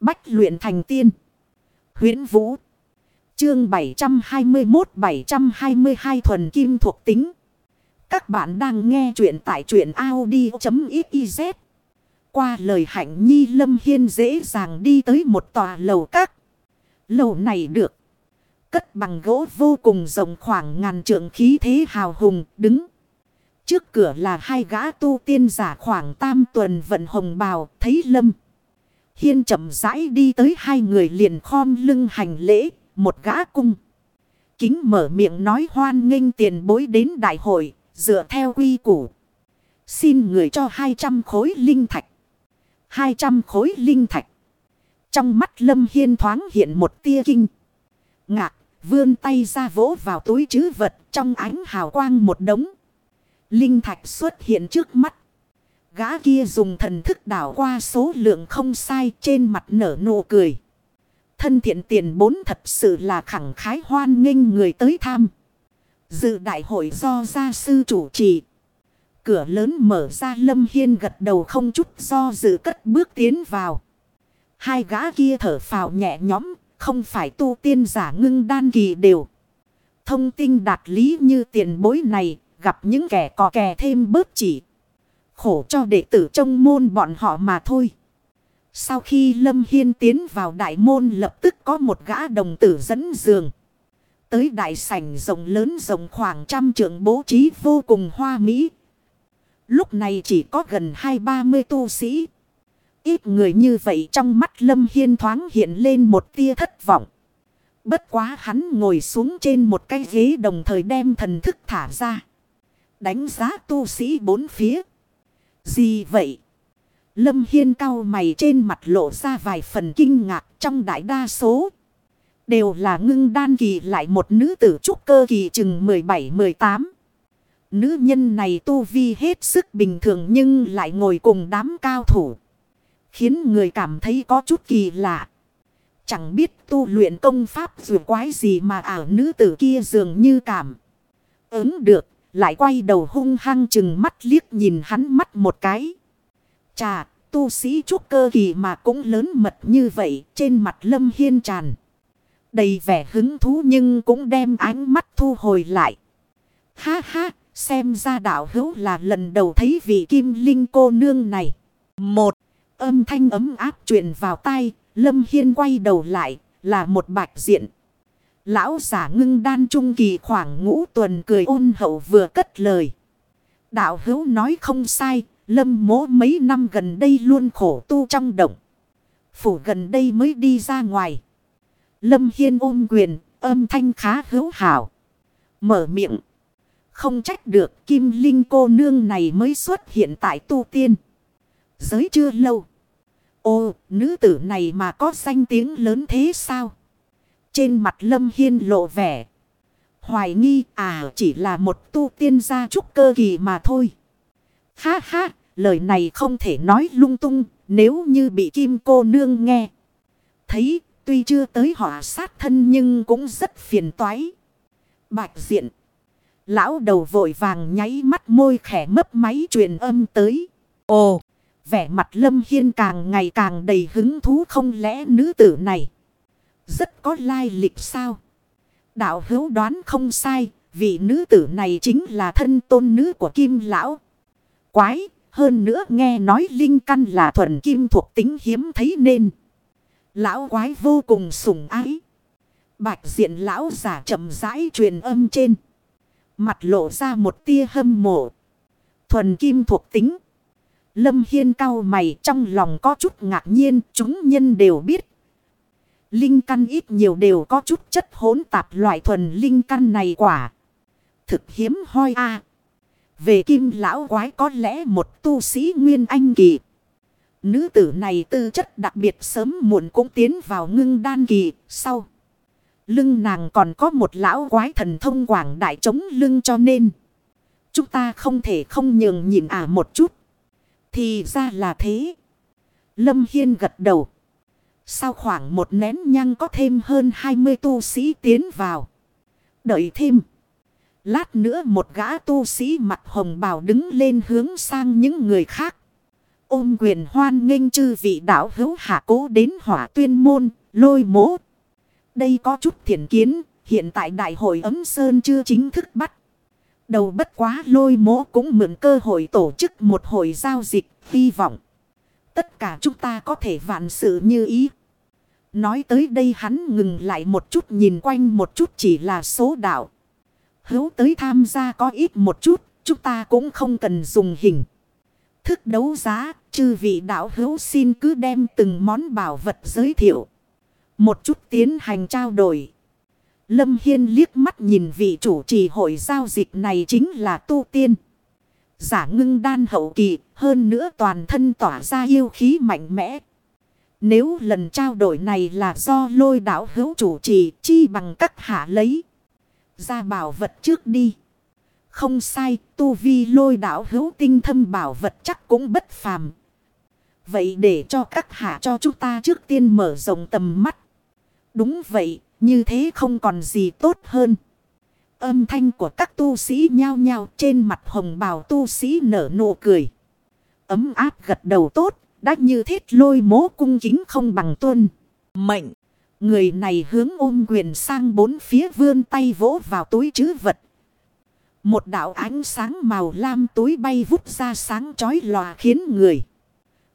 Bách luyện thành tiên. huyễn Vũ. Chương 721-722 thuần kim thuộc tính. Các bạn đang nghe truyện tại truyện Audi.xyz. Qua lời hạnh nhi lâm hiên dễ dàng đi tới một tòa lầu các. Lầu này được. Cất bằng gỗ vô cùng rộng khoảng ngàn trượng khí thế hào hùng, đứng. Trước cửa là hai gã tu tiên giả khoảng tam tuần vận hồng bào, thấy lâm. Hiên chậm rãi đi tới hai người liền khom lưng hành lễ, một gã cung. Kính mở miệng nói hoan nghênh tiền bối đến đại hội, dựa theo quy củ. Xin người cho 200 khối linh thạch. 200 khối linh thạch. Trong mắt Lâm Hiên thoáng hiện một tia kinh. Ngạc, vươn tay ra vỗ vào túi chứ vật trong ánh hào quang một đống. Linh thạch xuất hiện trước mắt. Gã kia dùng thần thức đảo qua số lượng không sai trên mặt nở nụ cười. Thân thiện tiền bốn thật sự là khẳng khái hoan nghênh người tới tham. Dự đại hội do gia sư chủ trì. Cửa lớn mở ra lâm hiên gật đầu không chút do dự cất bước tiến vào. Hai gã kia thở phào nhẹ nhõm, không phải tu tiên giả ngưng đan kỳ đều. Thông tin đạt lý như tiền bối này, gặp những kẻ có kè thêm bớt chỉ. Khổ cho đệ tử trong môn bọn họ mà thôi. Sau khi Lâm Hiên tiến vào đại môn lập tức có một gã đồng tử dẫn giường. Tới đại sảnh rộng lớn rộng khoảng trăm trượng bố trí vô cùng hoa mỹ. Lúc này chỉ có gần hai ba mươi tu sĩ. Ít người như vậy trong mắt Lâm Hiên thoáng hiện lên một tia thất vọng. Bất quá hắn ngồi xuống trên một cái ghế đồng thời đem thần thức thả ra. Đánh giá tu sĩ bốn phía. Gì vậy? Lâm Hiên cao mày trên mặt lộ ra vài phần kinh ngạc trong đại đa số. Đều là ngưng đan kỳ lại một nữ tử trúc cơ kỳ chừng 17-18. Nữ nhân này tu vi hết sức bình thường nhưng lại ngồi cùng đám cao thủ. Khiến người cảm thấy có chút kỳ lạ. Chẳng biết tu luyện công pháp dù quái gì mà ảo nữ tử kia dường như cảm. Ứng được, lại quay đầu hung hăng chừng mắt liếc nhìn hắn mắt một cái. Chà, tu sĩ trúc cơ kỳ mà cũng lớn mật như vậy trên mặt lâm hiên tràn. Đầy vẻ hứng thú nhưng cũng đem ánh mắt thu hồi lại. Ha ha, xem ra đạo hữu là lần đầu thấy vị kim linh cô nương này. Một, âm thanh ấm áp truyền vào tai, lâm hiên quay đầu lại, là một bạch diện. Lão giả ngưng đan trung kỳ khoảng ngũ tuần cười ôn hậu vừa cất lời. Đạo hữu nói không sai, lâm mố mấy năm gần đây luôn khổ tu trong động. Phủ gần đây mới đi ra ngoài. Lâm Hiên ôm quyền, âm thanh khá hữu hảo. Mở miệng. Không trách được kim linh cô nương này mới xuất hiện tại tu tiên. Giới chưa lâu. Ô, nữ tử này mà có danh tiếng lớn thế sao? Trên mặt Lâm Hiên lộ vẻ. Hoài nghi à chỉ là một tu tiên gia trúc cơ kỳ mà thôi. Ha ha, lời này không thể nói lung tung nếu như bị kim cô nương nghe. Thấy tuy chưa tới họa sát thân nhưng cũng rất phiền toái. Bạch diện. Lão đầu vội vàng nháy mắt môi khẽ mấp máy truyền âm tới. Ồ, vẻ mặt lâm hiên càng ngày càng đầy hứng thú không lẽ nữ tử này. Rất có lai lịch sao? Đạo hữu đoán không sai, vị nữ tử này chính là thân tôn nữ của kim lão. Quái, hơn nữa nghe nói linh căn là thuần kim thuộc tính hiếm thấy nên. Lão quái vô cùng sủng ái. Bạch diện lão giả chậm rãi truyền âm trên. Mặt lộ ra một tia hâm mộ. Thuần kim thuộc tính. Lâm Hiên cao mày trong lòng có chút ngạc nhiên chúng nhân đều biết. Linh căn ít nhiều đều có chút chất hỗn tạp loại thuần linh căn này quả. Thực hiếm hoi a Về kim lão quái có lẽ một tu sĩ nguyên anh kỳ. Nữ tử này tư chất đặc biệt sớm muộn cũng tiến vào ngưng đan kỳ sau. Lưng nàng còn có một lão quái thần thông quảng đại chống lưng cho nên. Chúng ta không thể không nhường nhịn à một chút. Thì ra là thế. Lâm Hiên gật đầu. Sau khoảng một nén nhăng có thêm hơn 20 tu sĩ tiến vào. Đợi thêm. Lát nữa một gã tu sĩ mặt hồng bào đứng lên hướng sang những người khác. Ôm quyền hoan nghênh chư vị đạo hữu hạ cố đến hỏa tuyên môn, lôi mố. Đây có chút thiện kiến, hiện tại đại hội ấm sơn chưa chính thức bắt. Đầu bất quá lôi mố cũng mượn cơ hội tổ chức một hội giao dịch, hy vọng. Tất cả chúng ta có thể vạn sự như ý. Nói tới đây hắn ngừng lại một chút nhìn quanh một chút chỉ là số đạo. Hữu tới tham gia có ít một chút, chúng ta cũng không cần dùng hình. Thức đấu giá, chư vị đạo hữu xin cứ đem từng món bảo vật giới thiệu. Một chút tiến hành trao đổi. Lâm Hiên liếc mắt nhìn vị chủ trì hội giao dịch này chính là tu tiên. Giả ngưng đan hậu kỳ, hơn nữa toàn thân tỏa ra yêu khí mạnh mẽ. Nếu lần trao đổi này là do lôi đảo hữu chủ trì chi bằng các hạ lấy. Ra bảo vật trước đi. Không sai, tu vi lôi đảo hữu tinh thâm bảo vật chắc cũng bất phàm. Vậy để cho các hạ cho chúng ta trước tiên mở rộng tầm mắt. Đúng vậy, như thế không còn gì tốt hơn. Âm thanh của các tu sĩ nhao nhao trên mặt hồng bào tu sĩ nở nụ cười. Ấm áp gật đầu tốt, đã như thiết lôi mố cung chính không bằng tuân. Mệnh, người này hướng ôm quyền sang bốn phía vươn tay vỗ vào túi chứ vật. Một đạo ánh sáng màu lam túi bay vút ra sáng chói lòa khiến người.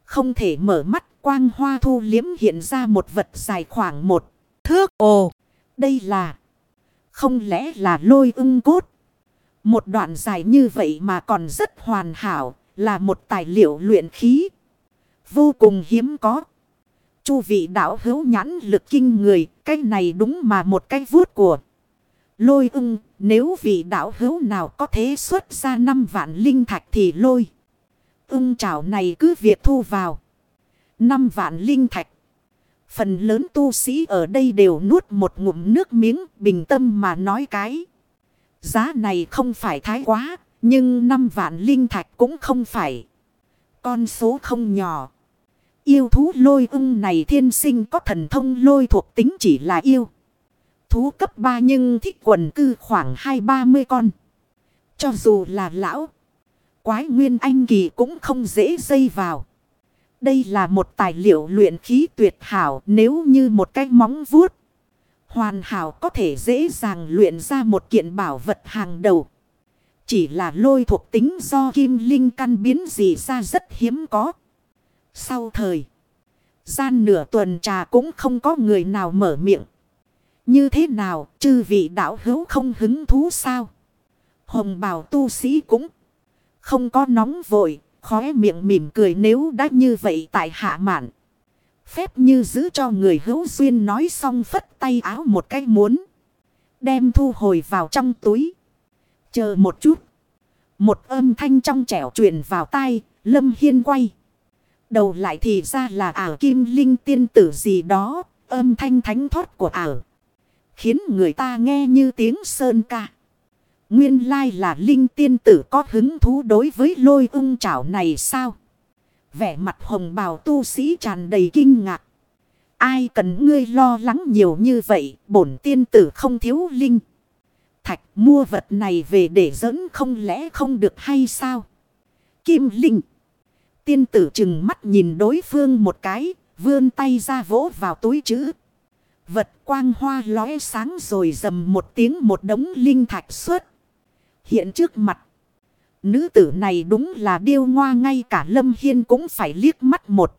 Không thể mở mắt quang hoa thu liếm hiện ra một vật dài khoảng một thước. Ồ, đây là... Không lẽ là lôi ưng cốt? Một đoạn dài như vậy mà còn rất hoàn hảo, là một tài liệu luyện khí. Vô cùng hiếm có. Chu vị đạo hữu nhãn lực kinh người, cái này đúng mà một cái vuốt của. Lôi ưng, nếu vị đạo hữu nào có thể xuất ra năm vạn linh thạch thì lôi. Ưng chảo này cứ việc thu vào. năm vạn linh thạch. Phần lớn tu sĩ ở đây đều nuốt một ngụm nước miếng bình tâm mà nói cái. Giá này không phải thái quá, nhưng năm vạn linh thạch cũng không phải. Con số không nhỏ. Yêu thú lôi ưng này thiên sinh có thần thông lôi thuộc tính chỉ là yêu. Thú cấp 3 nhưng thích quần cư khoảng 2-30 con. Cho dù là lão, quái nguyên anh kỳ cũng không dễ dây vào. Đây là một tài liệu luyện khí tuyệt hảo, nếu như một cái móng vuốt. Hoàn hảo có thể dễ dàng luyện ra một kiện bảo vật hàng đầu. Chỉ là lôi thuộc tính do kim linh căn biến gì ra rất hiếm có. Sau thời, gian nửa tuần trà cũng không có người nào mở miệng. Như thế nào, chư vị đạo hữu không hứng thú sao? Hồng bào tu sĩ cũng không có nóng vội Khóe miệng mỉm cười nếu đã như vậy tại hạ mạn. Phép như giữ cho người hữu duyên nói xong phất tay áo một cái muốn. Đem thu hồi vào trong túi. Chờ một chút. Một âm thanh trong trẻo truyền vào tai. Lâm Hiên quay. Đầu lại thì ra là ảo kim linh tiên tử gì đó. Âm thanh thánh thoát của ảo. Khiến người ta nghe như tiếng sơn ca. Nguyên lai là linh tiên tử có hứng thú đối với lôi ưng chảo này sao? Vẻ mặt hồng bào tu sĩ tràn đầy kinh ngạc. Ai cần ngươi lo lắng nhiều như vậy, bổn tiên tử không thiếu linh. Thạch mua vật này về để dẫn không lẽ không được hay sao? Kim linh. Tiên tử chừng mắt nhìn đối phương một cái, vươn tay ra vỗ vào túi chữ. Vật quang hoa lóe sáng rồi dầm một tiếng một đống linh thạch xuất hiện trước mặt. Nữ tử này đúng là điêu ngoa ngay cả Lâm Hiên cũng phải liếc mắt một.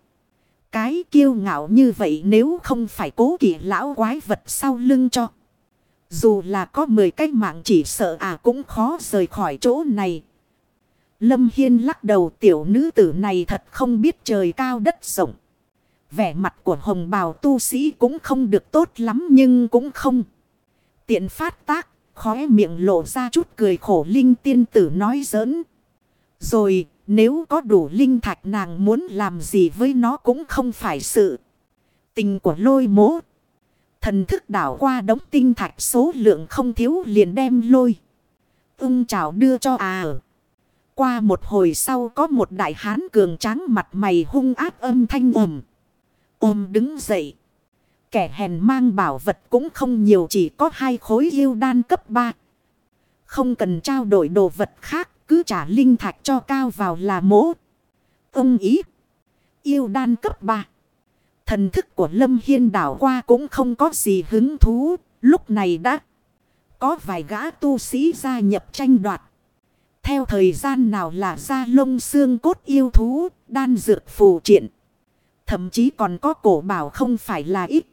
Cái kiêu ngạo như vậy nếu không phải cố kỵ lão quái vật sau lưng cho. Dù là có 10 cái mạng chỉ sợ à cũng khó rời khỏi chỗ này. Lâm Hiên lắc đầu tiểu nữ tử này thật không biết trời cao đất rộng. Vẻ mặt của hồng bào tu sĩ cũng không được tốt lắm nhưng cũng không. Tiện phát tác Khóe miệng lộ ra chút cười khổ linh tiên tử nói giỡn. Rồi, nếu có đủ linh thạch nàng muốn làm gì với nó cũng không phải sự tình của lôi mố. Thần thức đảo qua đống tinh thạch số lượng không thiếu liền đem lôi. ung chào đưa cho à. Qua một hồi sau có một đại hán cường tráng mặt mày hung ác âm thanh ồm. Ôm đứng dậy. Kẻ hèn mang bảo vật cũng không nhiều chỉ có hai khối yêu đan cấp 3. Không cần trao đổi đồ vật khác, cứ trả linh thạch cho cao vào là mỗ. Ông ý. Yêu đan cấp 3. Thần thức của Lâm Hiên đảo qua cũng không có gì hứng thú. Lúc này đã có vài gã tu sĩ gia nhập tranh đoạt. Theo thời gian nào là da lông xương cốt yêu thú, đan dược phù triện. Thậm chí còn có cổ bảo không phải là ít.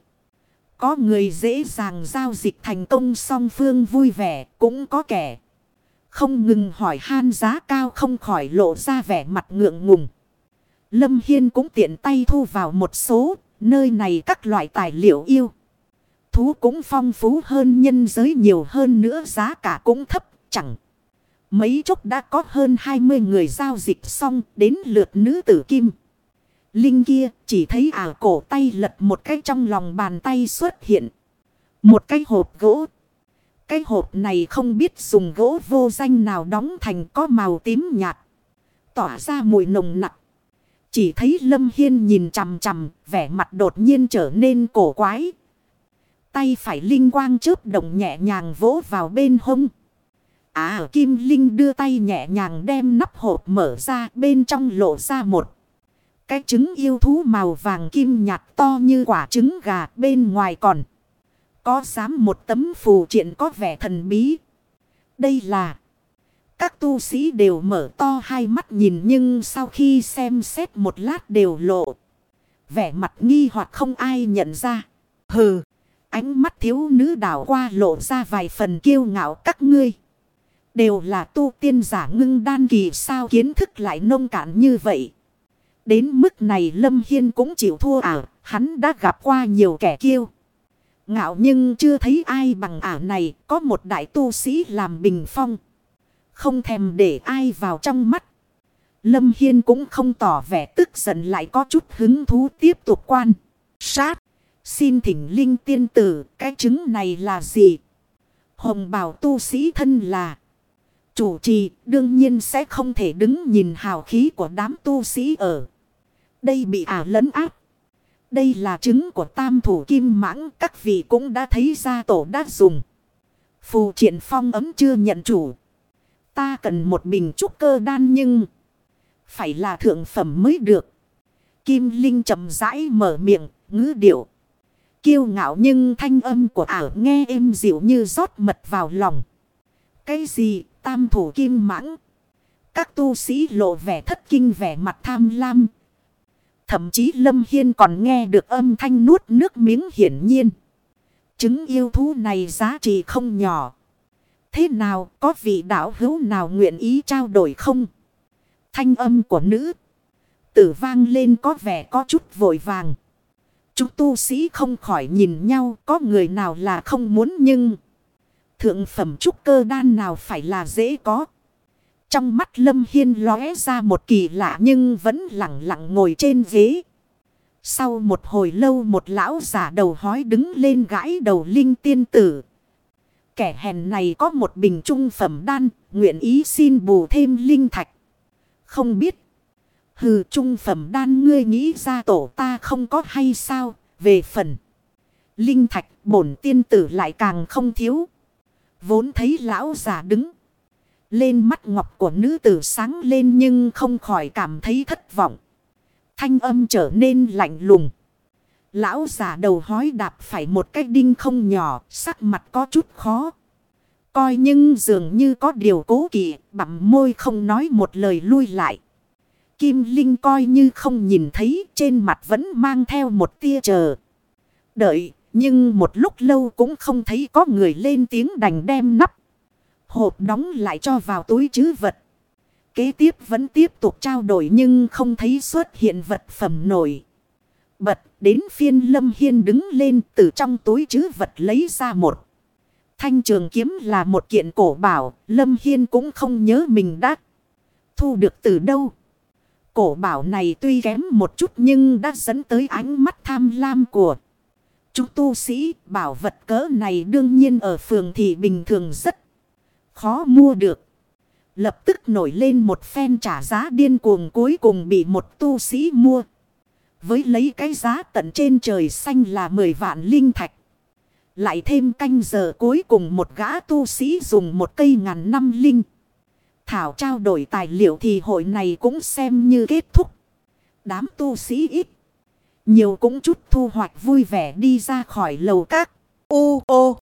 Có người dễ dàng giao dịch thành công song phương vui vẻ, cũng có kẻ. Không ngừng hỏi han giá cao không khỏi lộ ra vẻ mặt ngượng ngùng. Lâm Hiên cũng tiện tay thu vào một số, nơi này các loại tài liệu yêu. Thú cũng phong phú hơn nhân giới nhiều hơn nữa giá cả cũng thấp, chẳng. Mấy chốc đã có hơn 20 người giao dịch xong đến lượt nữ tử kim. Linh kia chỉ thấy ả cổ tay lật một cái trong lòng bàn tay xuất hiện. Một cái hộp gỗ. Cái hộp này không biết dùng gỗ vô danh nào đóng thành có màu tím nhạt. Tỏa ra mùi nồng nặng. Chỉ thấy Lâm Hiên nhìn chằm chằm, vẻ mặt đột nhiên trở nên cổ quái. Tay phải linh quang chớp động nhẹ nhàng vỗ vào bên hông. À Kim Linh đưa tay nhẹ nhàng đem nắp hộp mở ra bên trong lộ ra một. Cái trứng yêu thú màu vàng kim nhạt to như quả trứng gà bên ngoài còn. Có dám một tấm phù triện có vẻ thần bí. Đây là. Các tu sĩ đều mở to hai mắt nhìn nhưng sau khi xem xét một lát đều lộ. Vẻ mặt nghi hoặc không ai nhận ra. Hừ. Ánh mắt thiếu nữ đảo qua lộ ra vài phần kiêu ngạo các ngươi. Đều là tu tiên giả ngưng đan kỳ sao kiến thức lại nông cạn như vậy. Đến mức này Lâm Hiên cũng chịu thua à, hắn đã gặp qua nhiều kẻ kiêu. Ngạo nhưng chưa thấy ai bằng ả này, có một đại tu sĩ làm bình phong. Không thèm để ai vào trong mắt. Lâm Hiên cũng không tỏ vẻ tức giận lại có chút hứng thú tiếp tục quan. Sát. Xin thỉnh linh tiên tử, cái chứng này là gì? Hồng bảo tu sĩ thân là. Chủ trì đương nhiên sẽ không thể đứng nhìn hào khí của đám tu sĩ ở. Đây bị ả lấn áp. Đây là chứng của tam thủ kim mãng. Các vị cũng đã thấy ra tổ đã dùng. Phù triển phong ấm chưa nhận chủ. Ta cần một bình trúc cơ đan nhưng. Phải là thượng phẩm mới được. Kim Linh chậm rãi mở miệng, ngữ điệu. Kiêu ngạo nhưng thanh âm của ả nghe êm dịu như rót mật vào lòng. Cái gì tam thủ kim mãng? Các tu sĩ lộ vẻ thất kinh vẻ mặt tham lam. Thậm chí Lâm Hiên còn nghe được âm thanh nuốt nước miếng hiển nhiên. Chứng yêu thú này giá trị không nhỏ. Thế nào, có vị đạo hữu nào nguyện ý trao đổi không? Thanh âm của nữ. Tử vang lên có vẻ có chút vội vàng. Chúng tu sĩ không khỏi nhìn nhau, có người nào là không muốn nhưng... Thượng phẩm trúc cơ đan nào phải là dễ có. Trong mắt Lâm Hiên lóe ra một kỳ lạ nhưng vẫn lặng lặng ngồi trên ghế. Sau một hồi lâu một lão giả đầu hói đứng lên gãi đầu linh tiên tử. Kẻ hèn này có một bình trung phẩm đan, nguyện ý xin bù thêm linh thạch. Không biết. Hừ trung phẩm đan ngươi nghĩ ra tổ ta không có hay sao, về phần. Linh thạch bổn tiên tử lại càng không thiếu. Vốn thấy lão già đứng. Lên mắt ngọc của nữ tử sáng lên nhưng không khỏi cảm thấy thất vọng. Thanh âm trở nên lạnh lùng. Lão già đầu hói đạp phải một cái đinh không nhỏ, sắc mặt có chút khó. Coi nhưng dường như có điều cố kỵ, bặm môi không nói một lời lui lại. Kim Linh coi như không nhìn thấy, trên mặt vẫn mang theo một tia chờ. Đợi, nhưng một lúc lâu cũng không thấy có người lên tiếng đành đem nắp. Hộp đóng lại cho vào túi chứ vật. Kế tiếp vẫn tiếp tục trao đổi nhưng không thấy xuất hiện vật phẩm nổi. Bật đến phiên Lâm Hiên đứng lên từ trong túi chứ vật lấy ra một. Thanh trường kiếm là một kiện cổ bảo, Lâm Hiên cũng không nhớ mình đã thu được từ đâu. Cổ bảo này tuy kém một chút nhưng đã dẫn tới ánh mắt tham lam của Chúng tu sĩ bảo vật cỡ này đương nhiên ở phường thì bình thường rất khó mua được. Lập tức nổi lên một phen trả giá điên cuồng cuối cùng bị một tu sĩ mua. Với lấy cái giá tận trên trời xanh là 10 vạn linh thạch. Lại thêm canh giờ cuối cùng một gã tu sĩ dùng một cây ngàn năm linh. Thảo trao đổi tài liệu thì hội này cũng xem như kết thúc. Đám tu sĩ ít. Nhiều cũng chút thu hoạch vui vẻ đi ra khỏi lầu các. U ô.